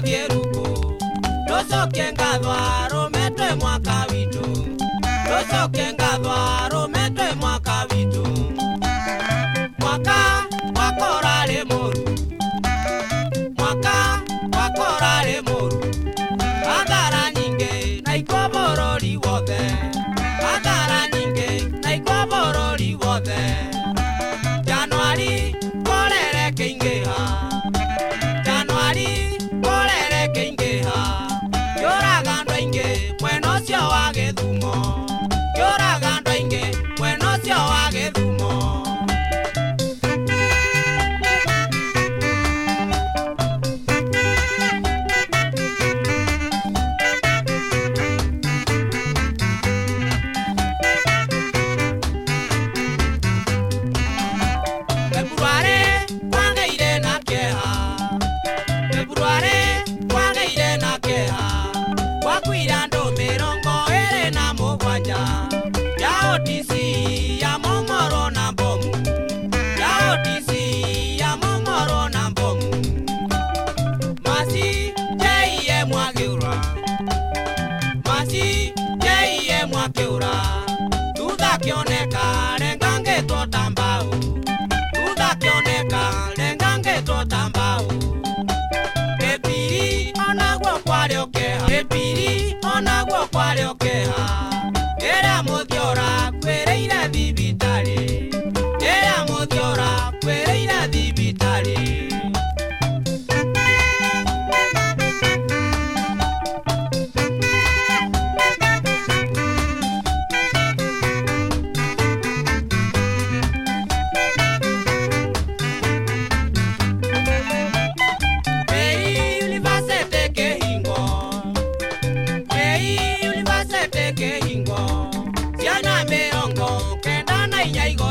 vyeruko tusoke ngadwaro metwe mwaka witu. Tusoke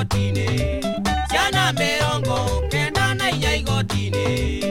inya igoti-inĩ ciana mĩrongo kenda na inya igoti-inĩ